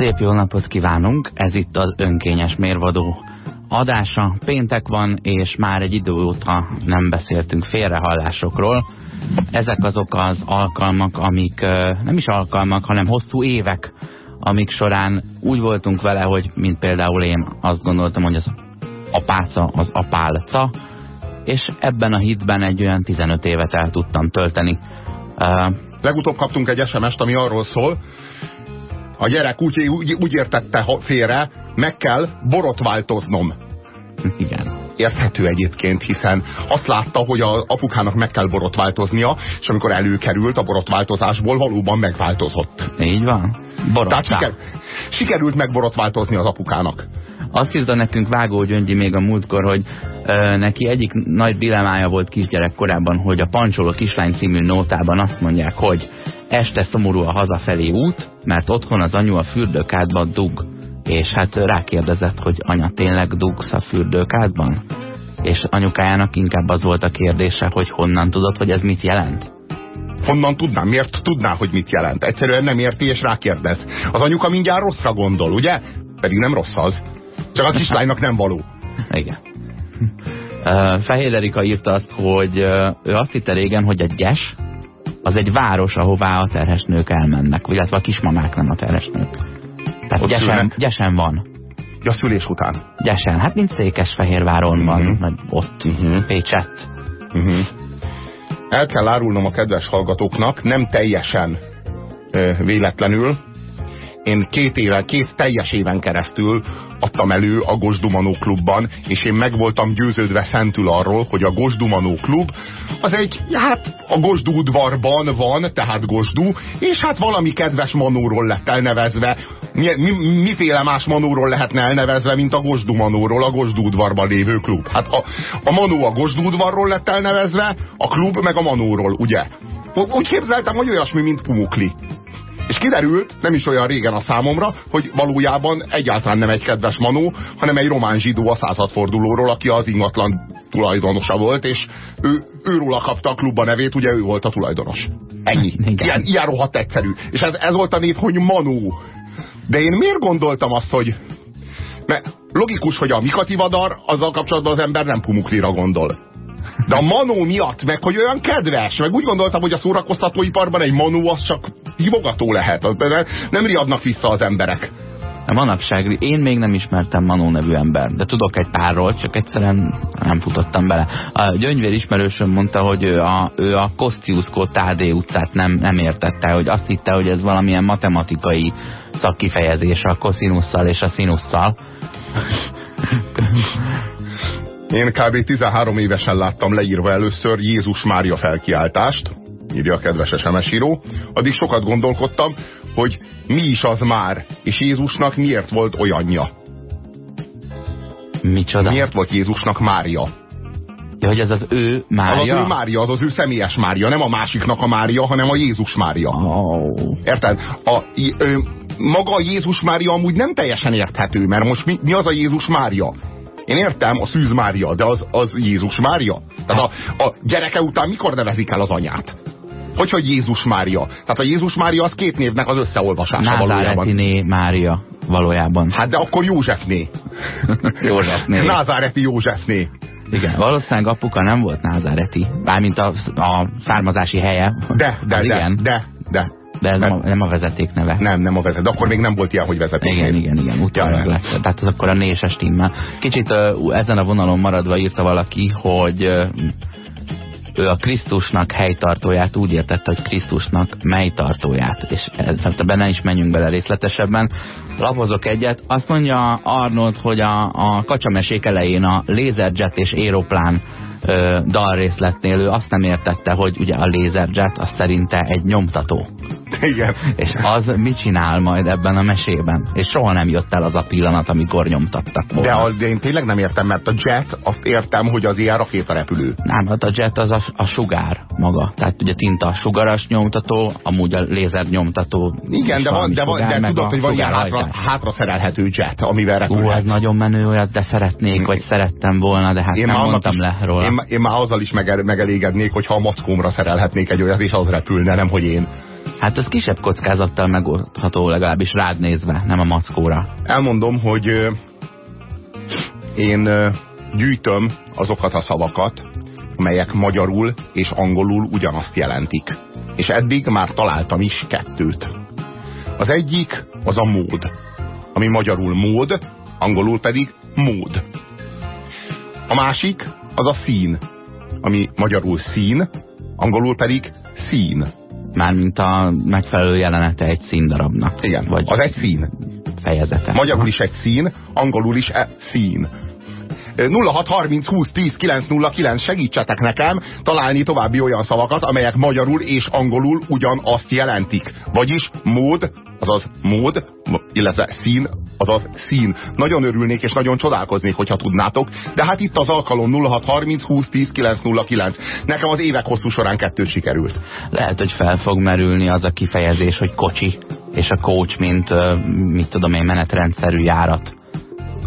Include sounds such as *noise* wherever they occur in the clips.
Szép jó napot kívánunk, ez itt az önkényes mérvadó adása. Péntek van, és már egy idő óta nem beszéltünk félrehallásokról. Ezek azok az alkalmak, amik nem is alkalmak, hanem hosszú évek, amik során úgy voltunk vele, hogy mint például én azt gondoltam, hogy az apáca az apálca, és ebben a hitben egy olyan 15 évet el tudtam tölteni. Legutóbb kaptunk egy SMS-t, ami arról szól, a gyerek úgy, úgy, úgy értette félre, meg kell borotváltoznom. Igen. Érthető egyébként, hiszen azt látta, hogy a apukának meg kell borotváltoznia, és amikor előkerült a borotváltozásból, valóban megváltozott. Így van. Tehát siker, sikerült megborotváltozni az apukának. Azt írta nekünk Vágó Gyöngyi még a múltkor, hogy ö, neki egyik nagy dilemája volt kisgyerek korában, hogy a Pancsoló kislány című nótában azt mondják, hogy este szomorú a hazafelé út, mert otthon az anyu a fürdőkádban dug. És hát rákérdezett, hogy anya, tényleg dugsz a fürdőkádban? És anyukájának inkább az volt a kérdése, hogy honnan tudod, hogy ez mit jelent? Honnan tudnám? Miért tudná, hogy mit jelent? Egyszerűen nem érti és rákérdez. Az anyuka mindjárt rosszra gondol, ugye? Pedig nem rossz az. Csak a kislánynak nem való. *laughs* Igen. Fehér Erika írta azt, hogy ő azt hitte régen, hogy a gyes az egy város, ahová a terhes nők elmennek, illetve a kismamák nem a terhes nők. Tehát gyesen, gyesen van. Ja, szülés után. Gyesen, hát mint Székesfehérváron uh -huh. van, vagy mhm. ott uh -huh. Pécsett. Uh -huh. El kell árulnom a kedves hallgatóknak, nem teljesen ö, véletlenül. Én két éve, két teljes éven keresztül adtam elő a Gosdumanó klubban, és én meg voltam győződve szentül arról, hogy a Gosdumanó klub az egy, hát a Gosdú udvarban van, tehát Gosdú, és hát valami kedves manóról lett elnevezve. Mi, mi, miféle más manóról lehetne elnevezve, mint a Gosdú manóról, a Gosdú udvarban lévő klub? Hát a, a manó a Gosdú udvarról lett elnevezve, a klub meg a manóról, ugye? Úgy képzeltem, hogy olyasmi, mint Pumukli. És kiderült, nem is olyan régen a számomra, hogy valójában egyáltalán nem egy kedves manó, hanem egy román zsidó a századfordulóról, aki az ingatlan tulajdonosa volt, és ő, őróla kapta a klubba nevét, ugye ő volt a tulajdonos. Ennyi. Ilyen, ilyen rohadt egyszerű. És ez, ez volt a név, hogy Manó. De én miért gondoltam azt, hogy mert logikus, hogy a Mikati Vadar, azzal kapcsolatban az ember nem Pumuklira gondol. De a manó miatt, meg hogy olyan kedves, meg úgy gondoltam, hogy a szórakoztatóiparban egy manó az csak hívogató lehet. Nem riadnak vissza az emberek. A manapság, én még nem ismertem Manó nevű ember, de tudok egy párról, csak egyszerűen nem futottam bele. A gyöngyvér ismerősöm mondta, hogy ő a, ő a Kosztiuszkó Tádé utcát nem, nem értette, hogy azt hitte, hogy ez valamilyen matematikai szakkifejezés a koszinusszal és a színusszal. Én kb. 13 évesen láttam leírva először Jézus Mária felkiáltást, írja a kedves SMS író. Addig sokat gondolkodtam, hogy mi is az már, és Jézusnak miért volt olyanja. Micsoda? Miért volt Jézusnak Mária? Ja, hogy ez az ő Mária? Az az ő Mária, az az ő személyes Mária, nem a másiknak a Mária, hanem a Jézus Mária. Oh. Érted? A, ö, maga a Jézus Mária amúgy nem teljesen érthető, mert most mi, mi az a Jézus Mária? Én értem, a Szűz Mária, de az, az Jézus Mária? Tehát a, a gyereke után mikor nevezik el az anyát? Hogy, hogy Jézus Mária? Tehát a Jézus Mária az két névnek az összeolvasása Názáreti valójában. Mária valójában. Hát de akkor Józsefné. Józsefné. *laughs* Názáreti Józsefné. Igen, valószínűleg apuka nem volt názáreti, bármint a, a származási helye. De, de, de, igen. de, de. De ez nem a, nem a vezeték neve. Nem, nem a vezeték. De akkor még nem volt ilyen, hogy vezeték. Igen, igen, igen. Utána lesz. Tehát az akkor a néses timmel. Kicsit uh, ezen a vonalon maradva írta valaki, hogy uh, ő a Krisztusnak helytartóját úgy értette, hogy Krisztusnak melytartóját. És ebben ne is menjünk bele részletesebben. Lapozok egyet. Azt mondja Arnold, hogy a, a kacsamesék elején a lézerjet és éroplán dalrészletnél ő azt nem értette, hogy ugye a lézerjet az szerinte egy nyomtató. Igen. És az mit csinál majd ebben a mesében? És soha nem jött el az a pillanat, amikor nyomtattak volna. De, az, de én tényleg nem értem, mert a jet, azt értem, hogy az ilyen rakétarepülő. Nem, hát a jet az a, a sugár maga. Tehát ugye tinta sugaras nyomtató, amúgy a lézer nyomtató. Igen, de, van, de, van, de tudod, hogy van ilyen hátra, hátra szerelhető jet, amivel repülhet. Ú, ez nagyon menő olyat, de szeretnék, vagy szerettem volna, de hát én nem mondtam is, le róla. Én, én már azzal is megelégednék, hogyha a mackómra szerelhetnék egy olyat, és az repülne, nem hogy én. Hát ez kisebb kockázattal megoldható legalábbis rád nézve, nem a mackóra. Elmondom, hogy én gyűjtöm azokat a szavakat, amelyek magyarul és angolul ugyanazt jelentik. És eddig már találtam is kettőt. Az egyik az a mód, ami magyarul mód, angolul pedig mód. A másik az a szín, ami magyarul szín, angolul pedig szín. Mármint a megfelelő jelenete egy színdarabnak. Igen, vagy az egy szín. Fejezete. Magyarul is egy szín, angolul is e szín. 0630 20 10 909 segítsetek nekem találni további olyan szavakat, amelyek magyarul és angolul ugyanazt jelentik. Vagyis mód, azaz mód, illetve szín, azaz szín. Nagyon örülnék és nagyon csodálkoznék, hogyha tudnátok, de hát itt az alkalom 0630 20 10 909. Nekem az évek hosszú során kettő sikerült. Lehet, hogy fel fog merülni az a kifejezés, hogy kocsi, és a coach, mint mit tudom én, menetrendszerű járat.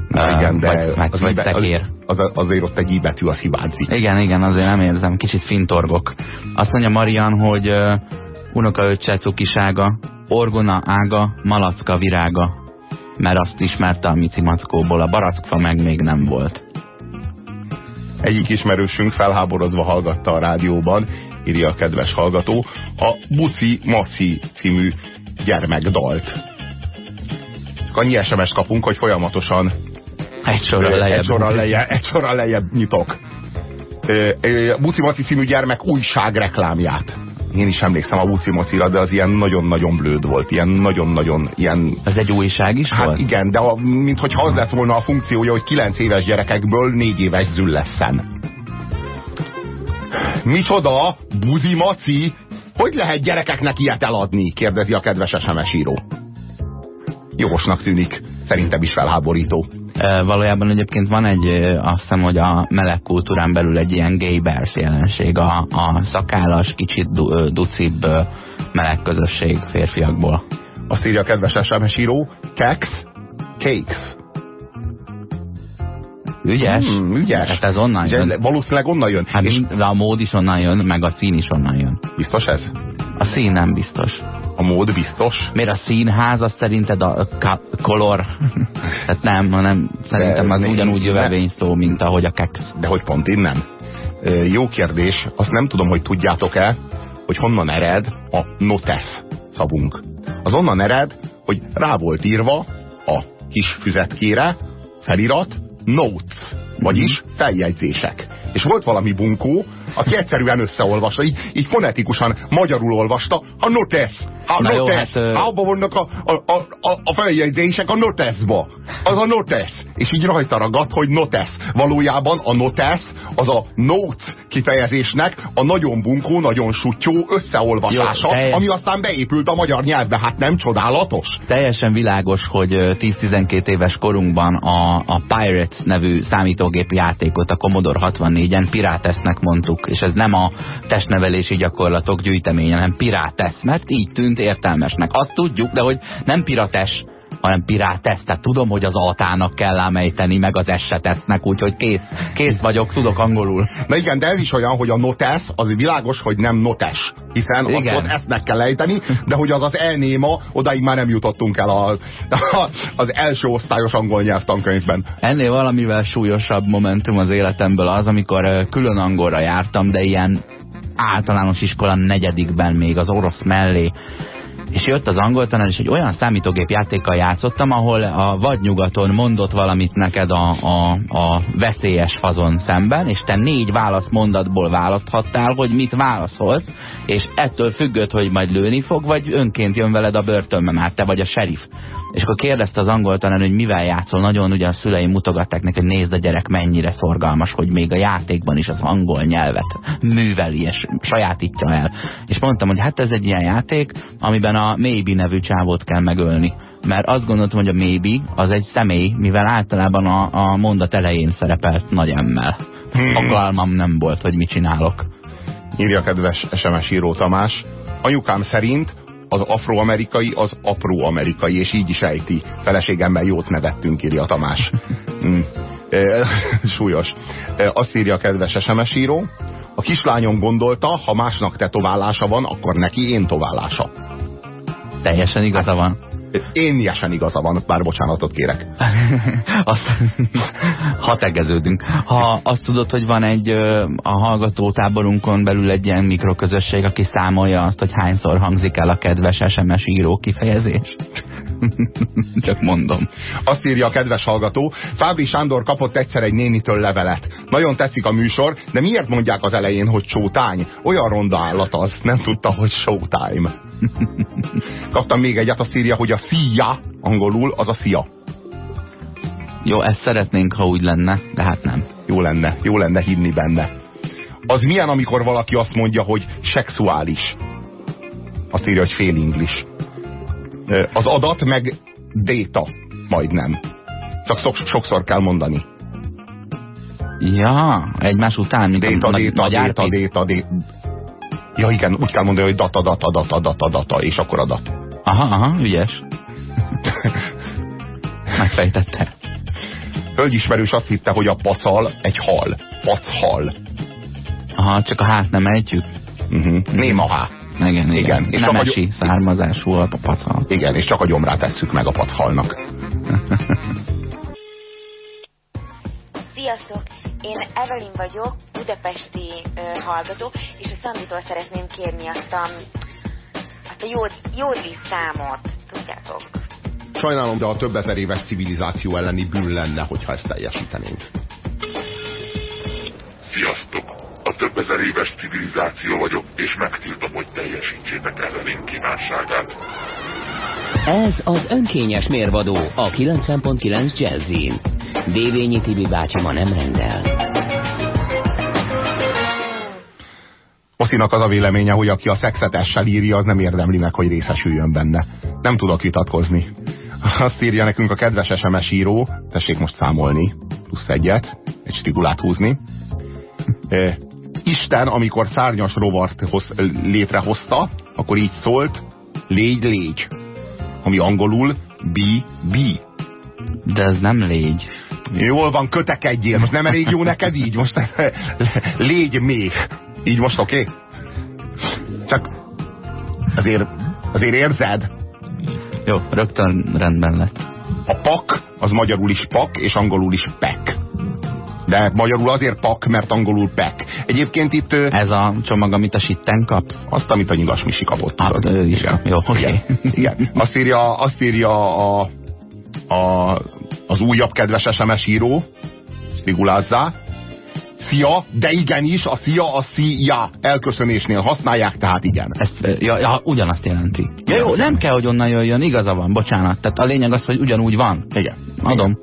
Na, igen, de vagy, vagy, az, vagy az, az, azért ott egy i betű az hibázik. Igen, igen, azért nem érzem, kicsit fintorgok. Azt mondja Marian, hogy uh, unokaöccse cukisága, orgona ága, malacka virága, mert azt ismerte a Mici Mackóból, a barackfa meg még nem volt. Egyik ismerősünk felháborodva hallgatta a rádióban, írja a kedves hallgató, a Buci Maci című gyermekdalt. Annyi SMS kapunk, hogy folyamatosan egy sorral lejjebb. Egy sorral lejjebb, egy sorral lejjebb nyitok. Buci Maci című gyermek újság reklámját. Én is emlékszem a Buci Mocira, de az ilyen nagyon-nagyon blőd volt. Ilyen nagyon-nagyon ilyen... Ez egy újság is hát volt? igen, de a, minthogyha az lett volna a funkciója, hogy 9 éves gyerekekből 4 éves züll leszen. Micsoda? Buzi Maci? Hogy lehet gyerekeknek ilyet eladni? kérdezi a kedves SMS író. Jogosnak tűnik. Szerintem is felháborító. Valójában egyébként van egy, azt hiszem, hogy a meleg kultúrán belül egy ilyen gay bears jelenség, a, a szakállas, kicsit du, ducibb meleg közösség férfiakból. Azt írja a kedves SMS író, kex, cakes. Ügyes? Hmm, ügyes. Hát ez onnan jön. Ugye, valószínűleg onnan jön. Hát és... de a mód is onnan jön, meg a szín is onnan jön. Biztos ez? A szín nem biztos. A mód biztos? Miért a színház, az szerinted a color? Tehát *laughs* nem, hanem szerintem az ugyanúgy jövevény szó, mint ahogy a kex. De hogy pont innen? Jó kérdés. Azt nem tudom, hogy tudjátok-e, hogy honnan ered a notes szavunk. Az onnan ered, hogy rá volt írva a kis füzetkére felirat notes, vagyis feljegyzések. És volt valami bunkó, aki egyszerűen összeolvasta, így, így fonetikusan magyarul olvasta, a notes, a Na notes, jó, hát, abba vannak a, a, a, a feljegyzések a notesba. Az a notes. És így rajta ragadt, hogy notes. Valójában a notes az a notes kifejezésnek a nagyon bunkó, nagyon sutyó összeolvasása, jó, teljes... ami aztán beépült a magyar nyelvbe. Hát nem csodálatos? Teljesen világos, hogy 10-12 éves korunkban a, a Pirates nevű számítógép játékot a Commodore 64-en Piratesnek mondtuk, és ez nem a testnevelési gyakorlatok gyűjteménye, hanem Pirates, mert így tűnt értelmesnek. Azt tudjuk, de hogy nem Pirates, hanem pirátesz, tehát tudom, hogy az altának kell ámejteni, meg az esetesznek, úgyhogy kész, kész vagyok, tudok angolul. Na igen, de ez is olyan, hogy a notesz, az világos, hogy nem notes, hiszen igen. ott esznek kell ejteni, de hogy az az elnéma, odaig már nem jutottunk el a, a, *laughs* az első osztályos angol nyelvtankönyvben. Ennél valamivel súlyosabb momentum az életemből az, amikor külön angolra jártam, de ilyen általános iskola negyedikben még az orosz mellé és jött az angol tanár, és egy olyan számítógép játékkal játszottam, ahol a vadnyugaton mondott valamit neked a, a, a veszélyes fazon szemben, és te négy válasz mondatból választhattál, hogy mit válaszolsz, és ettől függött, hogy majd lőni fog, vagy önként jön veled a börtönbe, már te vagy a sheriff. És akkor kérdezte az angol tanár, hogy mivel játszol. Nagyon ugye a szüleim mutogatták neki, hogy nézd a gyerek mennyire szorgalmas, hogy még a játékban is az angol nyelvet műveli és sajátítja el. És mondtam, hogy hát ez egy ilyen játék, amiben a Maybe nevű csávót kell megölni. Mert azt gondoltam, hogy a Maybe az egy személy, mivel általában a, a mondat elején szerepelt nagy emmel. Hmm. Fogalmam nem volt, hogy mit csinálok. Írja kedves SMS író Tamás. Anyukám szerint az afroamerikai az apróamerikai, és így is ejti. Feleségemmel jót nevettünk, írja Tamás. *laughs* Mm. *laughs* Súlyos. Azt írja a kedves SMS író. A kislányom gondolta, ha másnak tetoválása van, akkor neki én toválása. Teljesen igaza van. Én ilyesen igaza van, bár bocsánatot kérek. *laughs* azt, ha tegeződünk. Ha azt tudod, hogy van egy a hallgató táborunkon belül egy ilyen mikroközösség, aki számolja azt, hogy hányszor hangzik el a kedves SMS író kifejezés. *laughs* Csak mondom. Azt írja a kedves hallgató, Fábri Sándor kapott egyszer egy nénitől levelet. Nagyon tetszik a műsor, de miért mondják az elején, hogy showtime? Olyan ronda állat az, nem tudta, hogy showtime. *laughs* Kaptam még egyet, azt írja, hogy a szia, angolul, az a szia. Jó, ezt szeretnénk, ha úgy lenne, de hát nem. Jó lenne, jó lenne hinni benne. Az milyen, amikor valaki azt mondja, hogy szexuális? Azt írja, hogy fél inglis. Az adat meg data, majdnem. Csak sokszor kell mondani. Ja, egymás után, mint data, a data, data, data, data. Ja igen, úgy kell mondani, hogy data, data, data, data, data, és akkor adat. Aha, aha, ügyes. *laughs* Megfejtette. Hölgyismerős azt hitte, hogy a pacal egy hal. Pachal. Aha, csak a hát nem ejtjük. Uh mhm. -huh. Néma há. Igen, igen. igen. És Nemesi a... származású a pacal. Igen, és csak a gyomrát tesszük meg a pathalnak. *laughs* Sziasztok! Én Evelyn vagyok, budapesti ö, hallgató, és a Szanditól szeretném kérni azt a, azt a jód, jódli számot, tudjátok? Sajnálom, de a több ezer éves civilizáció elleni bűn lenne, hogyha ezt teljesítenénk. Sziasztok! A több ezer éves civilizáció vagyok, és megtiltom, hogy teljesítsétek Evelyn kívánságát. Ez az önkényes mérvadó a 90.9 Jazzin. Dévényi Tibi bácsi ma nem rendel. Oszinak az a véleménye, hogy aki a szexetessel írja, az nem érdemli meg, hogy részesüljön benne. Nem tudok vitatkozni. Azt írja nekünk a kedves SMS író, tessék most számolni, plusz egyet, egy strigulát húzni. Isten, amikor szárnyas rovart hoz, létrehozta, akkor így szólt, légy, légy. Ami angolul bi, bi. De ez nem légy. Jól van, kötekedjél. Most nem elég jó neked így? Most *laughs* légy még. Így most oké? Okay? Csak azért, azért érzed? Jó, rögtön rendben lett. A pak, az magyarul is pak, és angolul is pek. De magyarul azért pak, mert angolul pek. Egyébként itt... Ez a csomag, amit a sitten kap? Azt, amit a nyilas Misi kapott. Hát, ő is. Igen. Jó, oké. Okay. Igen. Igen. Azt írja, azt írja a, a, az újabb kedves SMS író, Spigulázzá, Szia, de igenis, a szia, a szia elköszönésnél használják, tehát igen. Ezt, ja, ja, ugyanazt jelenti. Ja, jó, nem kell, hogy onnan jöjjön, igaza van, bocsánat. Tehát a lényeg az, hogy ugyanúgy van. Igen. Adom.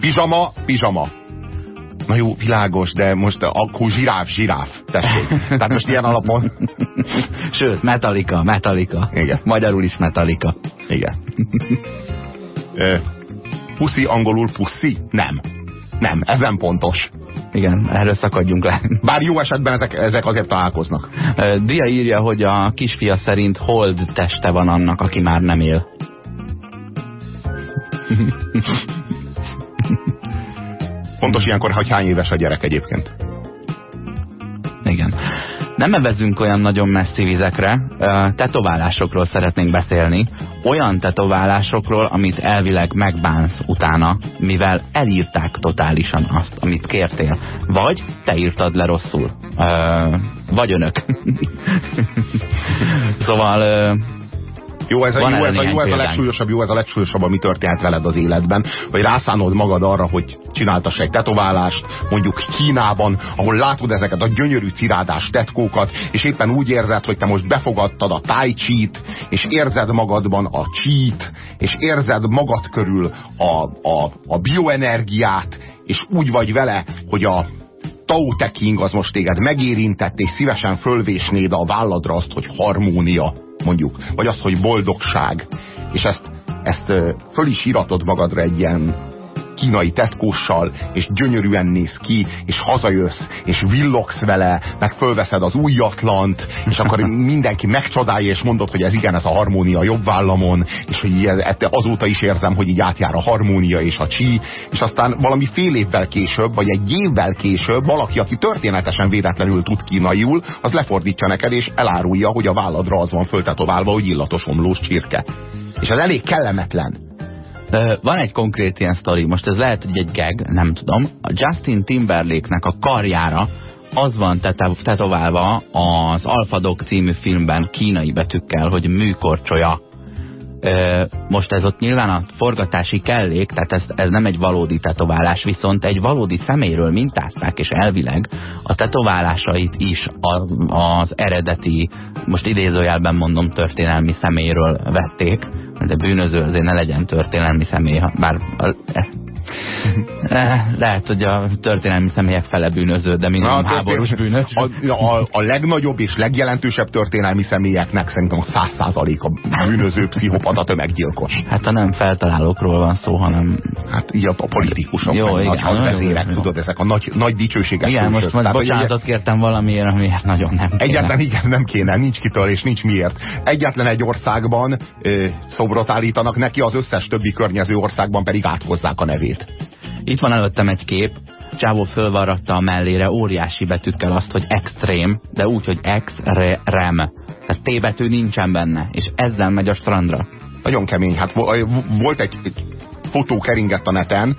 Pizsama, pizsama. Na jó, világos, de most akkor zsiráf, zsiráf. Tessék. Tehát most ilyen alapon. Sőt, Metallica, Metallica. Igen. Magyarul is Metallica. Igen. puszi angolul puszi? Nem. Nem, ezen pontos. Igen, erről szakadjunk le. Bár jó esetben ezek, ezek azért találkoznak. Dia írja, hogy a kisfia szerint hold teste van annak, aki már nem él. Fontos ilyenkor, hogy hány éves a gyerek egyébként. Igen. Nem evezünk olyan nagyon messzi vizekre, tetoválásokról szeretnénk beszélni. Olyan tetoválásokról, amit elvileg megbánsz utána, mivel elírták totálisan azt, amit kértél. Vagy te írtad le rosszul. Vagy önök. *laughs* szóval jó, ez, a, jó, ez, a, jó, ez a legsúlyosabb, jó, ez a legsúlyosabb, ami történhet veled az életben, hogy rászánod magad arra, hogy csináltass egy tetoválást, mondjuk Kínában, ahol látod ezeket a gyönyörű cirádás tetkókat, és éppen úgy érzed, hogy te most befogadtad a tai chi és érzed magadban a chi és érzed magad körül a, a, a bioenergiát, és úgy vagy vele, hogy a Tao Te King az most téged megérintett, és szívesen fölvésnéd a válladra azt, hogy harmónia mondjuk, vagy az, hogy boldogság, és ezt, ezt föl is iratod magadra egy ilyen kínai tetkóssal, és gyönyörűen néz ki, és hazajössz, és villogsz vele, meg fölveszed az újatlant, és akkor mindenki megcsodálja, és mondod, hogy ez igen, ez a harmónia jobb vállamon, és hogy azóta is érzem, hogy így átjár a harmónia és a csí, és aztán valami fél évvel később, vagy egy évvel később valaki, aki történetesen véletlenül tud kínaiul, az lefordítja neked, és elárulja, hogy a válladra az van föltetoválva, hogy illatos omlós csirke. És ez elég kellemetlen. Van egy konkrét ilyen sztori, most ez lehet, hogy egy gag, nem tudom. A Justin Timberlake-nek a karjára az van tetoválva az Alpha című filmben kínai betűkkel, hogy műkorcsolya. Most ez ott nyilván a forgatási kellék, tehát ez, ez nem egy valódi tetoválás, viszont egy valódi személyről mintázták, és elvileg a tetoválásait is az eredeti, most idézőjelben mondom, történelmi személyről vették, de bűnöző azért ne legyen történelmi személy, bár Eh, lehet, hogy a történelmi személyek fele bűnöző, de minimum Na, háborús bűnös. A, a, a legnagyobb és legjelentősebb történelmi személyeknek szerintem a száz százalék a bűnöző, pszichopata, tömeggyilkos. Hát a nem feltalálókról van szó, hanem... Hát így a, a politikusok, jó, igen, nagy hadvezérek, tudod, ezek a nagy, nagy dicsőséges. Igen, most, most bocsánatot kértem valamiért, amiért nagyon nem kéne. Egyetlen igen, nem kéne, nincs kitől és nincs miért. Egyetlen egy országban ö, szobrot állítanak neki, az összes többi környező országban pedig áthozzák a nevét. Itt van előttem egy kép, Csávó fölvarratta a mellére óriási betűkkel azt, hogy extrém, de úgy, hogy ex-rem. Tehát T betű nincsen benne, és ezzel megy a strandra. Nagyon kemény. Hát volt egy, fotó keringett a neten,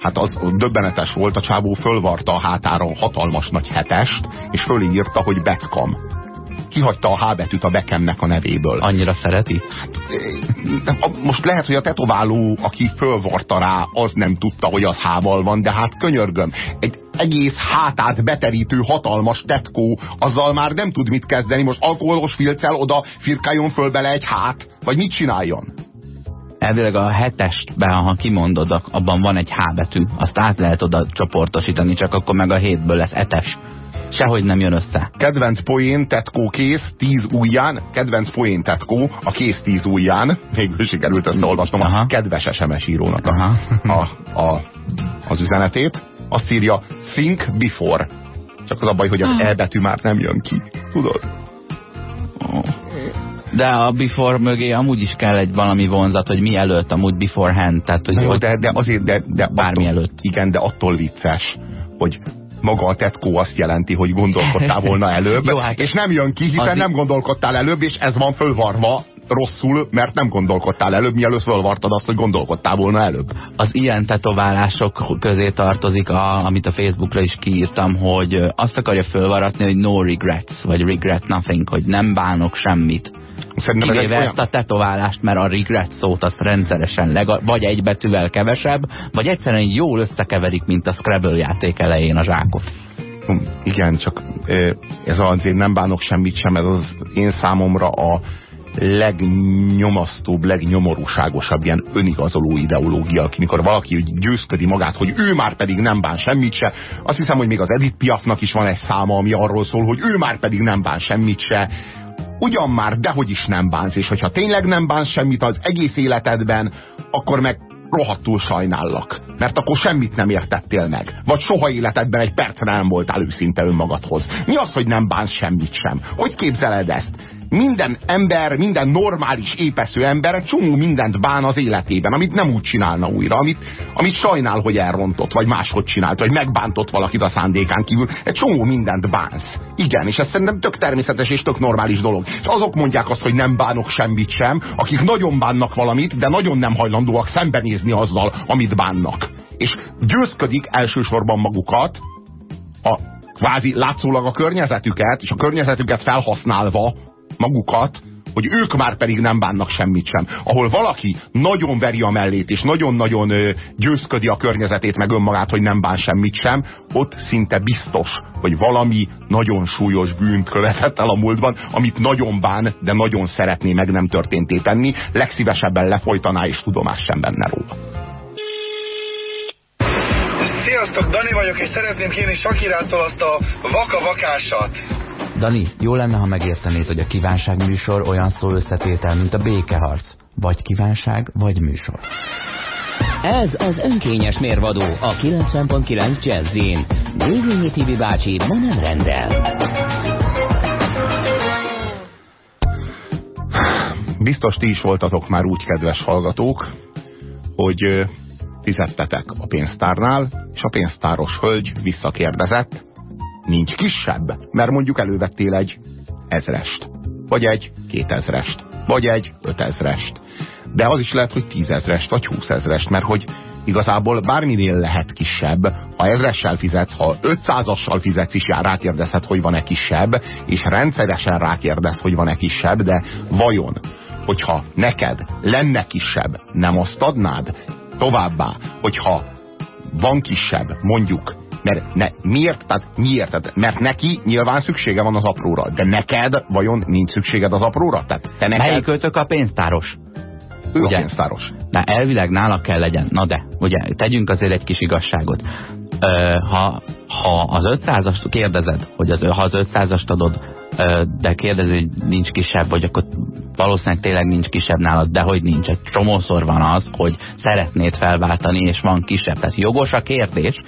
hát az döbbenetes volt, a csávó fölvarta a hátáron hatalmas nagy hetest, és fölírta, hogy Beckham kihagyta a H betűt a Beckhamnek a nevéből. Annyira szereti? Hát, most lehet, hogy a tetováló, aki fölvarta rá, az nem tudta, hogy az hával van, de hát könyörgöm. Egy egész hátát beterítő hatalmas tetkó, azzal már nem tud mit kezdeni. Most alkoholos filccel oda firkáljon föl bele egy hát, vagy mit csináljon? elvileg a hetestben, ha kimondod, abban van egy H betű, azt át lehet oda csoportosítani, csak akkor meg a hétből lesz etes. Sehogy nem jön össze. Kedvenc poén, tetkó kész, tíz ujján. Kedvenc poén, tetkó, a kész tíz ujján. Végül sikerült ezt olvasnom a kedves SMS írónak a, a, a, az üzenetét. Azt írja, think before. Csak az a baj, hogy az E betű már nem jön ki. Tudod? De a before mögé amúgy is kell egy valami vonzat, hogy mi előtt, amúgy beforehand. Tehát, hogy, jó, de, de azért, de, de bármi attól, előtt. Igen, de attól vicces, hogy maga a tetkó azt jelenti, hogy gondolkodtál volna *laughs* előbb, Jó, hát és nem jön ki, hiszen nem gondolkodtál előbb, és ez van fölvarva rosszul, mert nem gondolkodtál előbb, mielőtt fölvartad azt, hogy gondolkodtál volna előbb. Az ilyen tetoválások közé tartozik, a, amit a Facebookra is kiírtam, hogy azt akarja fölvaratni, hogy no regrets, vagy regret nothing, hogy nem bánok semmit. Szerintem Kivéve olyan... ezt a tetoválást, mert a regret szót azt rendszeresen legal, vagy egy betűvel kevesebb, vagy egyszerűen jól összekeverik, mint a Scrabble játék elején a zsákot. Hm, igen, csak ez azért nem bánok semmit sem, ez az én számomra a legnyomasztóbb, legnyomorúságosabb ilyen önigazoló ideológia, amikor valaki győzködi magát, hogy ő már pedig nem bán semmit se. Azt hiszem, hogy még az Edith Piafnak is van egy száma, ami arról szól, hogy ő már pedig nem bán semmit se ugyan már, dehogy is nem bánsz, és hogyha tényleg nem bánsz semmit az egész életedben, akkor meg rohadtul sajnállak. Mert akkor semmit nem értettél meg. Vagy soha életedben egy percre nem voltál őszinte önmagadhoz. Mi az, hogy nem bánsz semmit sem? Hogy képzeled ezt? Minden ember, minden normális, épesző ember egy csomó mindent bán az életében, amit nem úgy csinálna újra, amit, amit sajnál, hogy elrontott, vagy máshogy csinált, vagy megbántott valakit a szándékán kívül. Egy csomó mindent bánsz. Igen, és ez szerintem tök természetes és tök normális dolog. És azok mondják azt, hogy nem bánok semmit sem, akik nagyon bánnak valamit, de nagyon nem hajlandóak szembenézni azzal, amit bánnak. És győzködik elsősorban magukat, a kvázi látszólag a környezetüket, és a környezetüket felhasználva magukat, hogy ők már pedig nem bánnak semmit sem. Ahol valaki nagyon veri a mellét, és nagyon-nagyon győzködi a környezetét, meg önmagát, hogy nem bán semmit sem, ott szinte biztos, hogy valami nagyon súlyos bűnt követett el a múltban, amit nagyon bán, de nagyon szeretné meg nem történté tenni, legszívesebben lefolytaná, és tudomás sem benne róla. Sziasztok, Dani vagyok, és szeretném kérni Sakirától azt a vaka-vakásat. Dani, jó lenne, ha megértenéd, hogy a kívánság műsor olyan szó összetétel, mint a békeharc. Vagy kívánság, vagy műsor. Ez az önkényes mérvadó a 90.9 Jazzin. Dévényi Tibi bácsi ma nem rendel. Biztos ti is voltatok már úgy, kedves hallgatók, hogy fizettetek a pénztárnál, és a pénztáros hölgy visszakérdezett, nincs kisebb, mert mondjuk elővettél egy ezrest, vagy egy kétezrest, vagy egy ötezrest. De az is lehet, hogy tízezrest, vagy húszezrest, mert hogy igazából bárminél lehet kisebb, ha ezressel fizetsz, ha ötszázassal fizetsz is, rákérdezhet, hogy van-e kisebb, és rendszeresen rákérdez, hogy van-e kisebb, de vajon, hogyha neked lenne kisebb, nem azt adnád? Továbbá, hogyha van kisebb, mondjuk, mert ne, miért? Tehát miért? Tehát, mert neki nyilván szüksége van az apróra, de neked vajon nincs szükséged az apróra? Tehát te neked... Melyik ötök a pénztáros? Ő ugye? a pénztáros. Na, elvileg nála kell legyen. Na de, ugye, tegyünk azért egy kis igazságot. Ö, ha, ha az 500-ast kérdezed, hogy az, ha az 500-ast adod, de kérdező, hogy nincs kisebb, vagy akkor valószínűleg tényleg nincs kisebb nálad, de hogy nincs. Egy csomószor van az, hogy szeretnéd felváltani, és van kisebb. Tehát jogos a kérdés.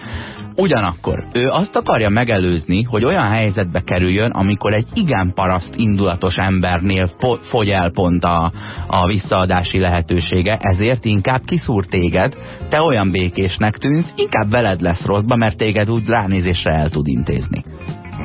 Ugyanakkor ő azt akarja megelőzni, hogy olyan helyzetbe kerüljön, amikor egy igen paraszt indulatos embernél fo fogy el pont a, a visszaadási lehetősége, ezért inkább kiszúr téged, te olyan békésnek tűnsz, inkább veled lesz rosszba, mert téged úgy ránézésre el tud intézni.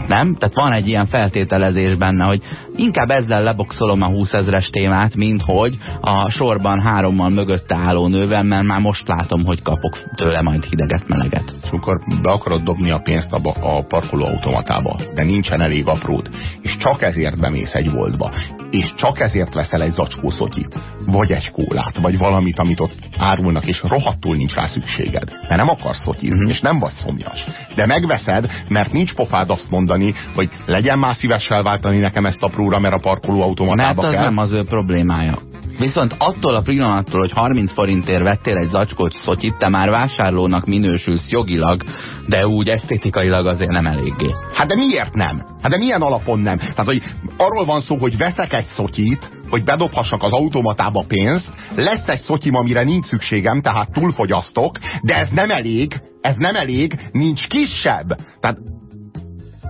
Nem? Tehát van egy ilyen feltételezés benne, hogy inkább ezzel leboxolom a 20 ezres témát, mint hogy a sorban hárommal mögötte álló nővel, mert már most látom, hogy kapok tőle majd hideget, meleget. És akkor be akarod dobni a pénzt a, a parkolóautomatába, de nincsen elég apród, és csak ezért bemész egy boltba, és csak ezért veszel egy zacskó szotyit, vagy egy kólát, vagy valamit, amit ott árulnak, és rohadtul nincs rá szükséged, mert nem akarsz szotyizni, Mhm. és nem vagy szomjas. De megveszed, mert nincs pofád azt mondani, hogy legyen már szíves elváltani nekem ezt a próra, mert a Mert parkolóautomatába az kell. nem az ő problémája. Viszont attól a pillanattól, hogy 30 forintért vettél egy zacskót szotyit, te már vásárlónak minősülsz jogilag, de úgy esztétikailag azért nem eléggé. Hát de miért nem? Hát de milyen alapon nem? Tehát, hogy arról van szó, hogy veszek egy szotyit, hogy bedobhassak az automatába pénzt, lesz egy szotyim, amire nincs szükségem, tehát túlfogyasztok, de ez nem elég, ez nem elég, nincs kisebb. Tehát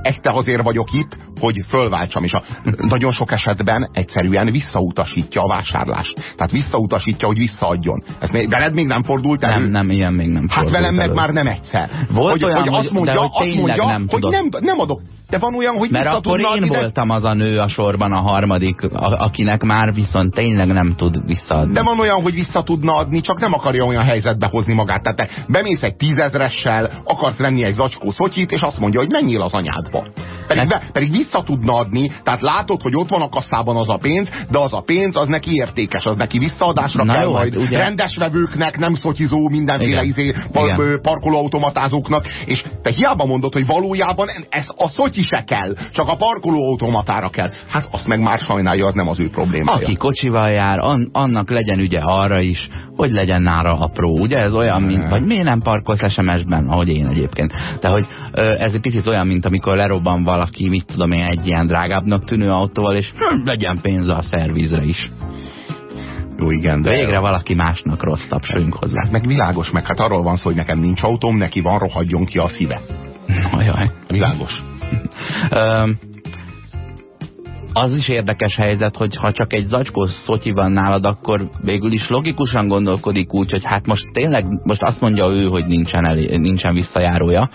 este azért vagyok itt, hogy fölváltsam, és a, nagyon sok esetben egyszerűen visszautasítja a vásárlást. Tehát visszautasítja, hogy visszaadjon. Ez még, veled még nem fordult elő? Nem, nem, ilyen még nem Hát fordult velem meg már nem egyszer. Volt hogy, olyan, hogy azt mondja, de hogy azt mondja nem hogy nem, nem adok. De van olyan, hogy Mert akkor én adni, de- voltam az a nő a sorban, a harmadik, a, akinek már viszont tényleg nem tud visszaadni. De van olyan, hogy vissza tudna adni, csak nem akarja olyan helyzetbe hozni magát. Tehát te bemész egy tízezressel, akarsz venni egy zacskó szotyit, és azt mondja, hogy menjél az anyádba. Pedig, be, pedig vissza tudna adni, tehát látod, hogy ott van a kasszában az a pénz, de az a pénz az neki értékes, az neki visszaadásra Na kell jó, majd. hát ugye- Rendes vevőknek, nem szotyizó, mindenféle Igen. izé, par, Igen. parkolóautomátázóknak, és te hiába mondod, hogy valójában ez a szotyi se kell, csak a parkolóautomatára kell. Hát azt meg már sajnálja, az nem az ő problémája. Aki kocsival jár, an, annak legyen ügye arra is, hogy legyen nála apró. Ugye ez olyan, mint, vagy miért nem parkolsz SMS-ben, ahogy én egyébként. De hogy ez egy picit olyan, mint amikor lerobban valaki, mit tudom én, egy ilyen drágábbnak tűnő autóval, és hm, legyen pénze a szervizre is. Jó, igen, de... Végre valaki másnak rossz tapsoljunk hozzá. Hát meg világos, meg hát arról van szó, hogy nekem nincs autóm, neki van, rohadjon ki a szíve. Ajaj. Világos. Az is érdekes helyzet, hogy ha csak egy zacskó szotyi van nálad, akkor végül is logikusan gondolkodik úgy, hogy hát most tényleg, most azt mondja ő, hogy nincsen, elé, nincsen visszajárója,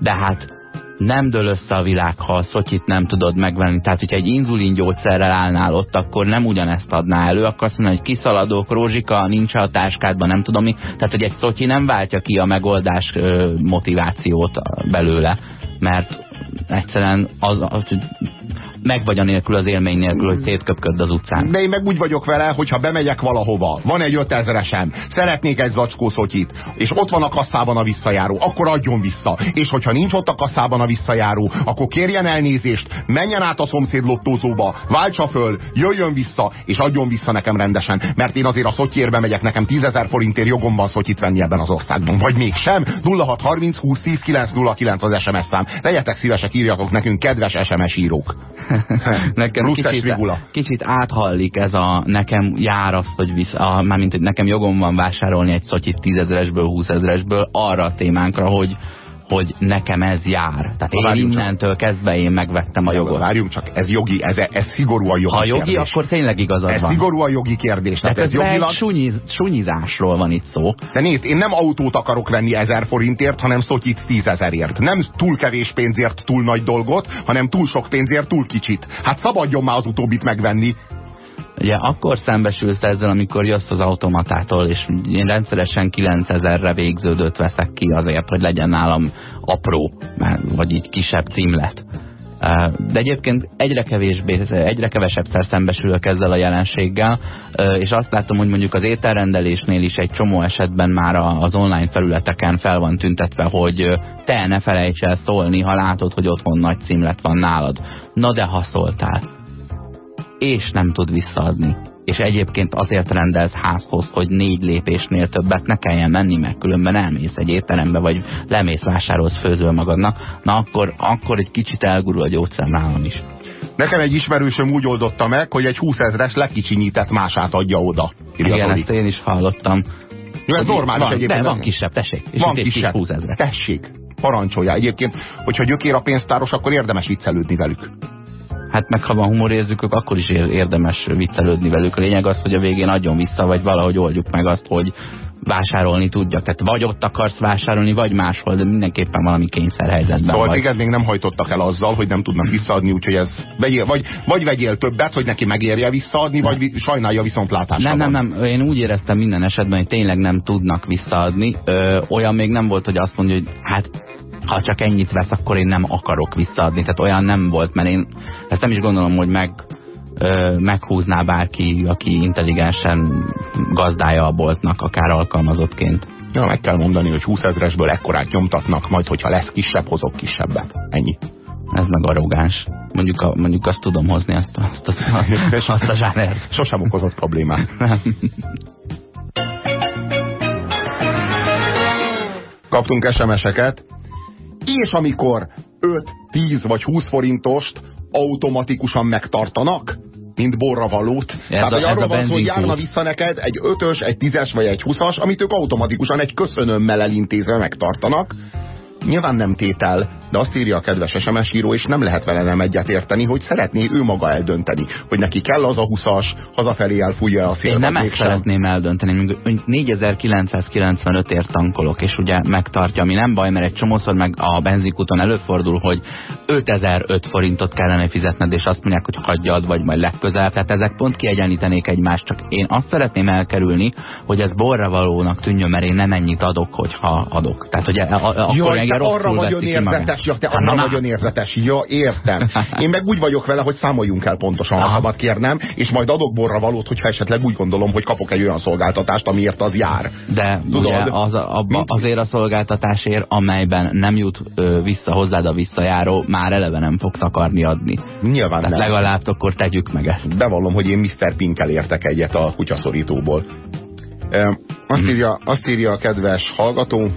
de hát nem dől össze a világ, ha a szotyit nem tudod megvenni. Tehát, hogyha egy inzulin gyógyszerrel állnál ott, akkor nem ugyanezt adná elő, akkor azt mondja, hogy kiszaladók, rózsika, nincs a táskádban, nem tudom mi. Tehát, hogy egy szotyi nem váltja ki a megoldás ö, motivációt belőle, mert egyszerűen az, az meg vagy anélkül az élmény nélkül, hogy szétköpköd az utcán. De én meg úgy vagyok vele, hogyha bemegyek valahova, van egy 5000-esem, szeretnék egy zacskó szotyit, és ott van a kasszában a visszajáró, akkor adjon vissza. És hogyha nincs ott a kasszában a visszajáró, akkor kérjen elnézést, menjen át a szomszéd lottózóba, váltsa föl, jöjjön vissza, és adjon vissza nekem rendesen. Mert én azért a szotyérbe megyek, nekem 10 ezer forintért jogom van szotyit venni ebben az országban. Vagy mégsem. 0630 20 10 909 az SMS szám. Legyetek szívesek, írjatok nekünk, kedves SMS írók. *laughs* nekem kicsit, kicsit áthallik ez a nekem jár azt, hogy visz, a, mármint, hogy nekem jogom van vásárolni egy szotyit tízezeresből, húszezeresből arra a témánkra, hogy hogy nekem ez jár. Tehát én várjunk csak. innentől kezdve én megvettem a jogot. Várjunk csak, ez jogi, ez, ez szigorúan jogi Ha jogi, kérdés. akkor tényleg igazad Ez van. szigorúan jogi kérdés. Tehát ez jogilag... sunyiz, sunyizásról van itt szó. De nézd, én nem autót akarok venni ezer forintért, hanem szotyit tízezerért. Nem túl kevés pénzért túl nagy dolgot, hanem túl sok pénzért túl kicsit. Hát szabadjon már az utóbbit megvenni. Ugye akkor szembesülsz ezzel, amikor jössz az automatától, és én rendszeresen 9000-re végződött veszek ki azért, hogy legyen nálam apró, vagy így kisebb címlet. De egyébként egyre kevésbé, egyre kevesebbszer szembesülök ezzel a jelenséggel, és azt látom, hogy mondjuk az ételrendelésnél is egy csomó esetben már az online felületeken fel van tüntetve, hogy te ne felejts el szólni, ha látod, hogy otthon nagy címlet van nálad. Na de ha szóltál és nem tud visszaadni. És egyébként azért rendelsz házhoz, hogy négy lépésnél többet ne kelljen menni, mert különben elmész egy étterembe, vagy lemész vásárolsz, főzöl magadnak, na akkor, akkor egy kicsit elgurul a gyógyszer nálam is. Nekem egy ismerősöm úgy oldotta meg, hogy egy 20 ezres lekicsinyített mását adja oda. írja Igen, ezt én is hallottam. Jó, ez normális van, egyébként. De van kisebb, tessék. És Van kisebb. kis 20 ezre. Tessék, parancsolja. Egyébként, hogyha gyökér a pénztáros, akkor érdemes viccelődni velük. Hát meg ha van humorérzükök, akkor is ér- érdemes viccelődni velük. A lényeg az, hogy a végén adjon vissza, vagy valahogy oldjuk meg azt, hogy vásárolni tudjak. Tehát vagy ott akarsz vásárolni, vagy máshol, de mindenképpen valami kényszerhelyzetben Szóval vagy. téged még nem hajtottak el azzal, hogy nem tudnak visszaadni, úgyhogy ez vegyél, vagy, vagy vegyél többet, hogy neki megérje visszaadni, vagy vi, sajnálja viszontlátásra Nem, nem, nem. Én úgy éreztem minden esetben, hogy tényleg nem tudnak visszaadni. Ö, olyan még nem volt, hogy azt mondja, hogy hát ha csak ennyit vesz, akkor én nem akarok visszaadni. Tehát olyan nem volt, mert én ezt nem is gondolom, hogy meg, ö, meghúzná bárki, aki intelligensen gazdája a boltnak, akár alkalmazottként. Ja, meg kell mondani, hogy 20 ezresből ekkorát nyomtatnak, majd hogyha lesz kisebb, hozok kisebbet. Ennyi. Ez meg arrogáns. Mondjuk, a, mondjuk azt tudom hozni, azt, a- azt, azt, azt a zsánert. *laughs* Sosem okozott problémát. *laughs* Kaptunk SMS-eket, és amikor 5, 10 vagy 20 forintost automatikusan megtartanak, mint borravalót. Tehát, a- hogy ez arról van szó, hogy járna vissza neked egy 5-ös, egy 10-es vagy egy 20-as, amit ők automatikusan egy köszönömmel elintézve megtartanak. Nyilván nem tétel, de azt írja a kedves SMS író, és nem lehet vele nem egyet érteni, hogy szeretné ő maga eldönteni, hogy neki kell az a 20-as, hazafelé elfújja a szél. Én nem ezt szeretném eldönteni. Mondjuk 4995 ért tankolok, és ugye megtartja, ami nem baj, mert egy csomószor meg a benzinkúton előfordul, hogy 5005 forintot kellene fizetned, és azt mondják, hogy hagyjad, vagy majd legközelebb. Tehát ezek pont kiegyenítenék egymást, csak én azt szeretném elkerülni, hogy ez borra valónak tűnjön, mert én nem ennyit adok, hogyha adok. Tehát, hogy a, a, a, akkor Jaj, engem te arra rosszul ki magát. érzetes, ja, te na. nagyon érzetes, ja, értem. Én meg úgy vagyok vele, hogy számoljunk el pontosan, ha szabad kérnem, és majd adok borra valót, hogyha esetleg úgy gondolom, hogy kapok egy olyan szolgáltatást, amiért az jár. De Tudod, ugye az, abba, azért a szolgáltatásért, amelyben nem jut ö, vissza hozzád a visszajáró, már eleve nem fogsz akarni adni. Nyilván Tehát nem. legalább akkor tegyük meg ezt. Bevallom, hogy én Mr. Pinkkel értek egyet a kutyaszorítóból. Azt, Mhm. írja, azt írja a kedves hallgató,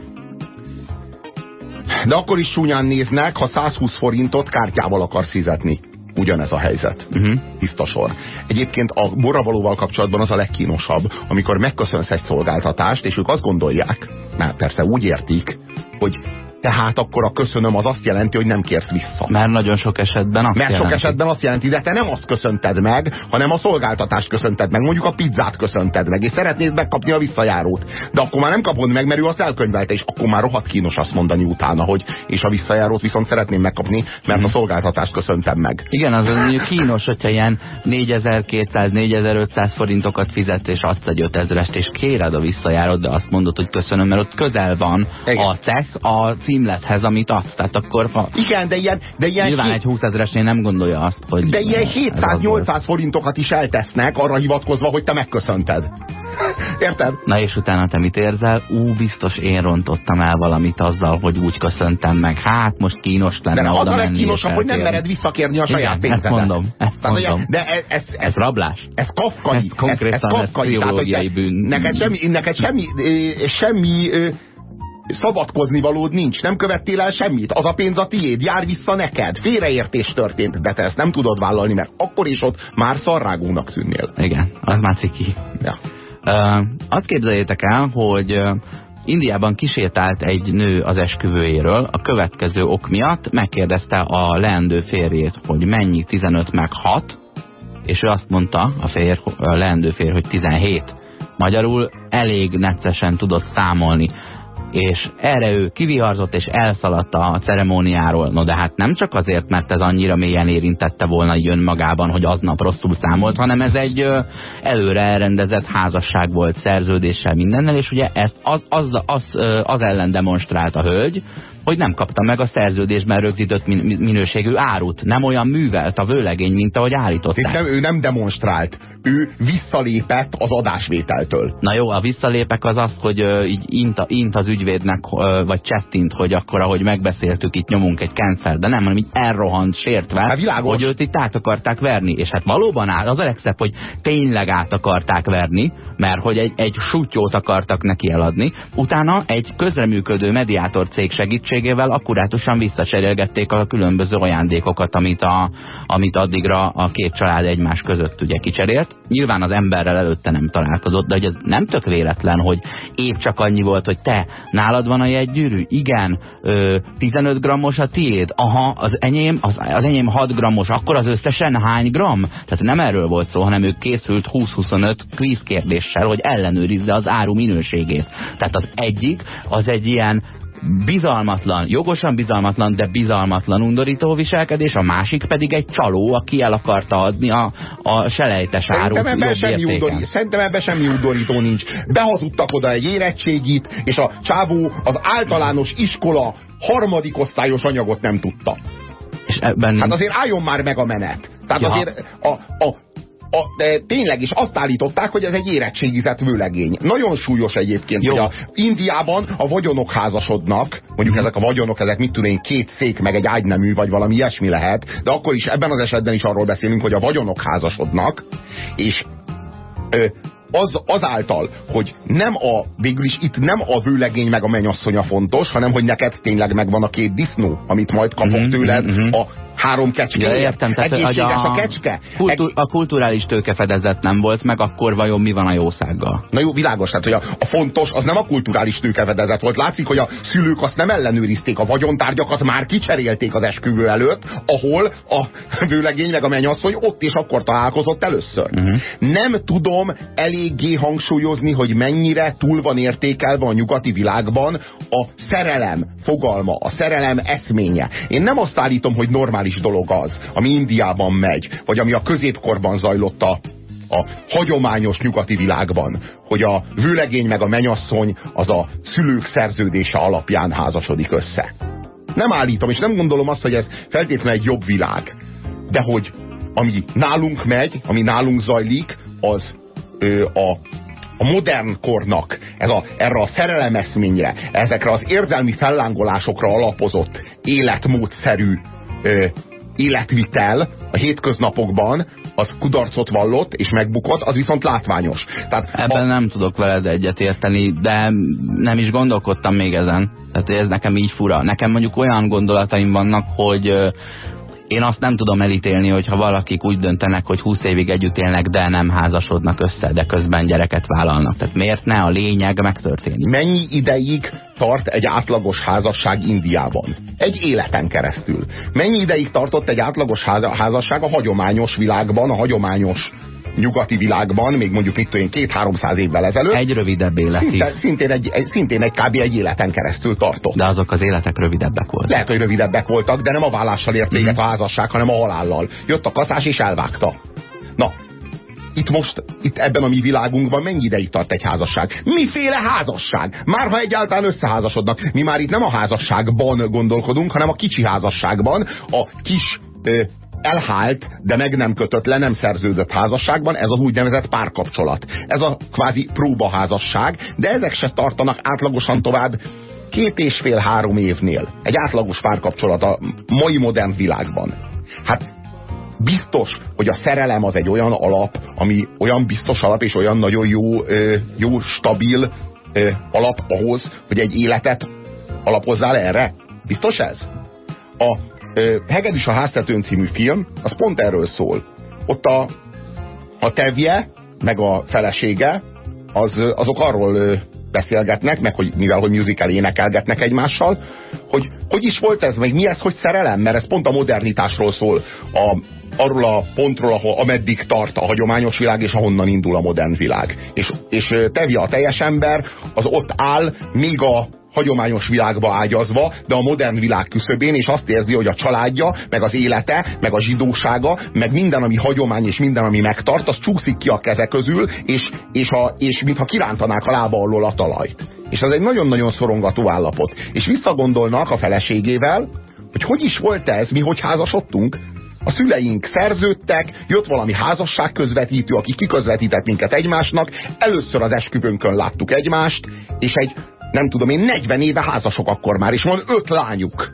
de akkor is súnyán néznek, ha 120 forintot kártyával akarsz fizetni. Ugyanez a helyzet. Uh -huh. tiszta sor. Egyébként a borravalóval kapcsolatban az a legkínosabb, amikor megköszönsz egy szolgáltatást, és ők azt gondolják, mert persze úgy értik, hogy tehát akkor a köszönöm az azt jelenti, hogy nem kérsz vissza. Mert nagyon sok esetben azt Mert sok jelenti. esetben azt jelenti, de te nem azt köszönted meg, hanem a szolgáltatást köszönted meg, mondjuk a pizzát köszönted meg, és szeretnéd megkapni a visszajárót. De akkor már nem kapod meg, mert ő azt elkönyvelte, és akkor már rohadt kínos azt mondani utána, hogy és a visszajárót viszont szeretném megkapni, mert a szolgáltatást köszöntem meg. Igen, az mondjuk kínos, hogyha ilyen 4200-4500 forintokat fizet, és adsz egy 5000-est, és kéred a visszajárót, de azt mondod, hogy köszönöm, mert ott közel van Igen. a CESZ a címlethez, amit adsz. Tehát akkor, ha Igen, de ilyen, de ilyen nyilván hét- egy 20 ezeresnél nem gondolja azt, hogy... De ilyen ez az volt. 700-800 forintokat is eltesznek arra hivatkozva, hogy te megköszönted. Érted? Na és utána te mit érzel? Ú, biztos én rontottam el valamit azzal, hogy úgy köszöntem meg. Hát most kínos lenne De az oda a legkínosabb, hogy nem mered visszakérni a saját Igen, ezt pénzedet. mondom, ezt Tehát, mondom. De ez, ez, ez, Ez rablás. ez kafkai. Ez konkrétan ez kafkai. Tehát, hogy pszichológiai te- bűn. Neked semmi, neked semmi, semmi szabadkozni valód nincs, nem követtél el semmit, az a pénz a tiéd, jár vissza neked, félreértés történt, de te ezt nem tudod vállalni, mert akkor is ott már szarrágónak tűnnél. Igen, az már ciki. Ja. Uh, azt képzeljétek el, hogy uh, Indiában kísértált egy nő az esküvőjéről, a következő ok miatt megkérdezte a leendő férjét, hogy mennyi 15 meg 6, és ő azt mondta, a, férj, a leendő férj, hogy 17. Magyarul elég neccesen tudott számolni és erre ő kiviharzott és elszaladt a ceremóniáról. No de hát nem csak azért, mert ez annyira mélyen érintette volna így önmagában, hogy aznap rosszul számolt, hanem ez egy előre elrendezett házasság volt szerződéssel mindennel, és ugye ezt az, az, az, az ellen demonstrált a hölgy, hogy nem kapta meg a szerződésben rögzített min minőségű árut. Nem olyan művelt a vőlegény, mint ahogy állították. Nem, ő nem demonstrált. Ő visszalépett az adásvételtől. Na jó, a visszalépek az az, hogy uh, így int, int az ügyvédnek, vagy csettint, hogy akkor, ahogy megbeszéltük, itt nyomunk egy cancel, de nem, hanem így elrohant sértve, hát világos. hogy őt itt át akarták verni. És hát valóban áll, az a legszebb, hogy tényleg át akarták verni, mert hogy egy, egy sutyót akartak neki eladni. Utána egy közreműködő mediátor cég segítségével akkurátusan visszacserélgették a különböző ajándékokat, amit, a, amit addigra a két család egymás között ugye kicserélt. Nyilván az emberrel előtte nem találkozott, de hogy ez nem tök véletlen, hogy épp csak annyi volt, hogy te, nálad van a jegygyűrű? Igen. Ö, 15 grammos a tiéd? Aha, az enyém, az, az enyém 6 grammos, akkor az összesen hány gram? Tehát nem erről volt szó, hanem ő készült 20-25 kvíz kérdéssel, hogy ellenőrizze az áru minőségét. Tehát az egyik, az egy ilyen bizalmatlan, jogosan bizalmatlan, de bizalmatlan undorító viselkedés, a másik pedig egy csaló, aki el akarta adni a, a selejtes árut Szerintem ebben, semmi undorító, szerintem ebben semmi undorító nincs. Behazudtak oda egy érettségit, és a csávó az általános iskola harmadik osztályos anyagot nem tudta. És ebben... Hát azért álljon már meg a menet. Tehát ja. azért a, a a, de tényleg is azt állították, hogy ez egy érettségizett vőlegény. Nagyon súlyos egyébként, Jó. hogy a Indiában a vagyonok házasodnak, mondjuk mm. ezek a vagyonok, ezek mit tudom én, két szék, meg egy ágynemű, vagy valami ilyesmi lehet, de akkor is ebben az esetben is arról beszélünk, hogy a vagyonok házasodnak, és ö, az, azáltal, hogy nem a, végül is itt nem a vőlegény meg a mennyasszonya fontos, hanem hogy neked tényleg megvan a két disznó, amit majd kapok mm-hmm, tőled mm-hmm. a három kecske. Ja, értem, tehát Egészséges a, a kecske. Kultúr, a kulturális tőkefedezet nem volt meg, akkor vajon mi van a jószággal? Na jó, világos, tehát hogy a, a fontos az nem a kulturális tőkefedezet volt. Látszik, hogy a szülők azt nem ellenőrizték, a vagyontárgyakat már kicserélték az esküvő előtt, ahol a vőlegény meg a mennyasszony ott és akkor találkozott először. Uh mhm. -huh. Nem tudom eléggé hangsúlyozni, hogy mennyire túl van értékelve a nyugati világban a szerelem fogalma, a szerelem eszménye. Én nem azt állítom, hogy normális normális dolog az, ami Indiában megy, vagy ami a középkorban zajlott a, a hagyományos nyugati világban, hogy a vőlegény meg a menyasszony az a szülők szerződése alapján házasodik össze. Nem állítom, és nem gondolom azt, hogy ez feltétlenül egy jobb világ. De hogy ami nálunk megy, ami nálunk zajlik, az ö, a, a modern kornak, ez a, erre a szerelemeszményre, ezekre az érzelmi fellángolásokra alapozott életmódszerű ö, életvitel a hétköznapokban az kudarcot vallott és megbukott, az viszont látványos. Tehát Ebben a... nem tudok veled egyetérteni, de nem is gondolkodtam még ezen. Tehát ez nekem így fura. Nekem mondjuk olyan gondolataim vannak, hogy én azt nem tudom elítélni, hogyha valakik úgy döntenek, hogy 20 évig együtt élnek, de nem házasodnak össze, de közben gyereket vállalnak. Tehát miért ne a lényeg megtörténik? Mennyi ideig tart egy átlagos házasság Indiában? Egy életen keresztül. Mennyi ideig tartott egy átlagos házasság a hagyományos világban, a hagyományos nyugati világban, még mondjuk itt olyan két-háromszáz évvel ezelőtt. Egy rövidebb életi. Szinte, szintén, egy, egy, szintén egy kb. egy életen keresztül tartott. De azok az életek rövidebbek voltak. Lehet, hogy rövidebbek voltak, de nem a vállással ért véget mm. a házasság, hanem a halállal. Jött a kaszás és elvágta. Na, itt most, itt ebben a mi világunkban mennyi ideig tart egy házasság? Miféle házasság? Már ha egyáltalán összeházasodnak. Mi már itt nem a házasságban gondolkodunk, hanem a kicsi házasságban, a kis elhált, de meg nem kötött, le nem szerződött házasságban, ez az úgynevezett párkapcsolat. Ez a kvázi próbaházasság, de ezek se tartanak átlagosan tovább két és fél-három évnél. Egy átlagos párkapcsolat a mai modern világban. Hát biztos, hogy a szerelem az egy olyan alap, ami olyan biztos alap és olyan nagyon jó, jó stabil alap ahhoz, hogy egy életet Alapozzál erre? Biztos ez? A ö, Hegedűs a háztetőn című film, az pont erről szól. Ott a, a tevje, meg a felesége, az, azok arról beszélgetnek, meg hogy mivel hogy musical énekelgetnek egymással, hogy hogy is volt ez, meg mi ez, hogy szerelem, mert ez pont a modernitásról szól, a, arról a pontról, ahol, ameddig tart a hagyományos világ, és ahonnan indul a modern világ. És, és Tevje a teljes ember, az ott áll, még a hagyományos világba ágyazva, de a modern világ küszöbén, és azt érzi, hogy a családja, meg az élete, meg a zsidósága, meg minden, ami hagyomány, és minden, ami megtart, az csúszik ki a keze közül, és, és, a, és mintha kirántanák a lába alól a talajt. És ez egy nagyon-nagyon szorongató állapot. És visszagondolnak a feleségével, hogy hogy is volt ez, mi hogy házasodtunk, a szüleink szerződtek, jött valami házasság közvetítő, aki kiközvetített minket egymásnak, először az esküvőnkön láttuk egymást, és egy nem tudom én, 40 éve házasok akkor már, és van öt lányuk.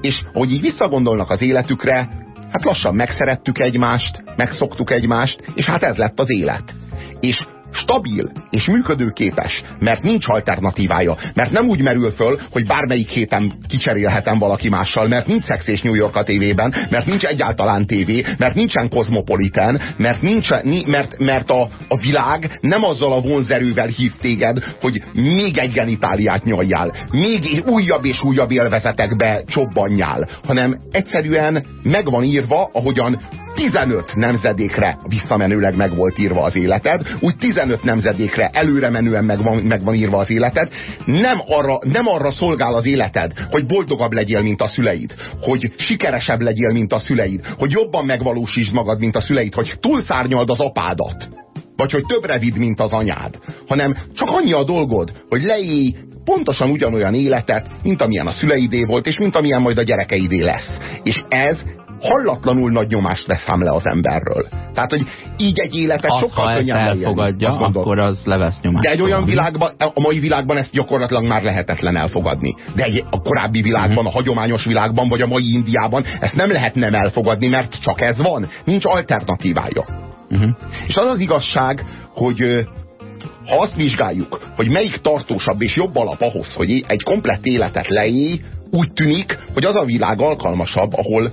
És hogy így visszagondolnak az életükre, hát lassan megszerettük egymást, megszoktuk egymást, és hát ez lett az élet. És stabil és működőképes, mert nincs alternatívája, mert nem úgy merül föl, hogy bármelyik héten kicserélhetem valaki mással, mert nincs Sex és New York a tévében, mert nincs egyáltalán tévé, mert nincsen Cosmopolitan, mert, nincs, mert, mert a, a világ nem azzal a vonzerővel hív téged, hogy még egy genitáliát nyaljál, még újabb és újabb élvezetekbe csobbanjál, hanem egyszerűen megvan írva, ahogyan 15 nemzedékre visszamenőleg meg volt írva az életed, úgy 15 nemzedékre előre menően meg van, meg van írva az életed. Nem arra, nem arra szolgál az életed, hogy boldogabb legyél, mint a szüleid, hogy sikeresebb legyél, mint a szüleid, hogy jobban megvalósítsd magad, mint a szüleid, hogy túlszárnyald az apádat, vagy hogy többre vidd, mint az anyád, hanem csak annyi a dolgod, hogy leélj pontosan ugyanolyan életet, mint amilyen a szüleidé volt, és mint amilyen majd a gyerekeidé lesz. És ez hallatlanul nagy nyomást vesz le az emberről. Tehát, hogy így egy életet Azt, sokkal könnyebben elfogadja, akkor az levesz nyomást. De egy olyan világban, a mai világban ezt gyakorlatilag már lehetetlen elfogadni. De egy, a korábbi világban, a hagyományos világban, vagy a mai Indiában ezt nem lehet nem elfogadni, mert csak ez van. Nincs alternatívája. Uh-huh. És az az igazság, hogy ha azt vizsgáljuk, hogy melyik tartósabb és jobb alap ahhoz, hogy egy komplett életet leélj, úgy tűnik, hogy az a világ alkalmasabb, ahol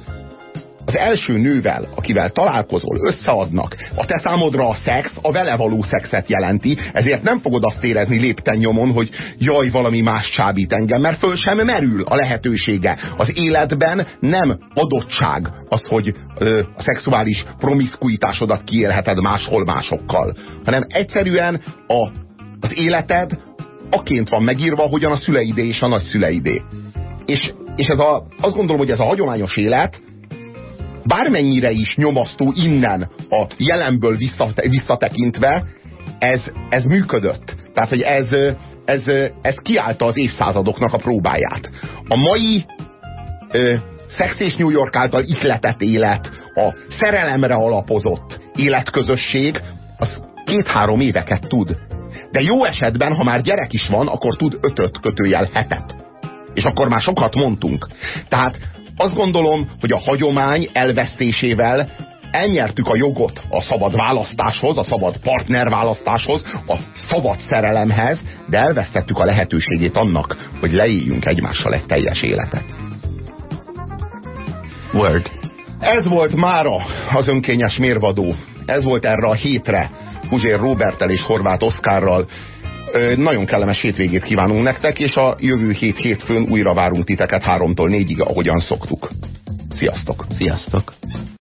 az első nővel, akivel találkozol, összeadnak, a te számodra a szex a vele való szexet jelenti, ezért nem fogod azt érezni lépten nyomon, hogy jaj, valami más csábít engem, mert föl sem merül a lehetősége. Az életben nem adottság az, hogy ö, a szexuális promiszkuitásodat kiélheted máshol másokkal, hanem egyszerűen a, az életed aként van megírva, hogyan a szüleidé és a nagyszüleidé. És, és ez a, azt gondolom, hogy ez a hagyományos élet, bármennyire is nyomasztó innen a jelenből visszatekintve, ez, ez működött. Tehát, hogy ez, ez, ez kiállta az évszázadoknak a próbáját. A mai ö, Sex és New York által ihletett élet, a szerelemre alapozott életközösség, az két-három éveket tud. De jó esetben, ha már gyerek is van, akkor tud ötöt kötőjel hetet. És akkor már sokat mondtunk. Tehát azt gondolom, hogy a hagyomány elvesztésével elnyertük a jogot a szabad választáshoz, a szabad partnerválasztáshoz, a szabad szerelemhez, de elvesztettük a lehetőségét annak, hogy leéljünk egymással egy teljes életet. Word. Ez volt mára az önkényes mérvadó. Ez volt erre a hétre Puzsér Robertel és Horváth Oszkárral. Nagyon kellemes hétvégét kívánunk nektek, és a jövő hét hétfőn újra várunk titeket háromtól négyig, ahogyan szoktuk. Sziasztok! Sziasztok!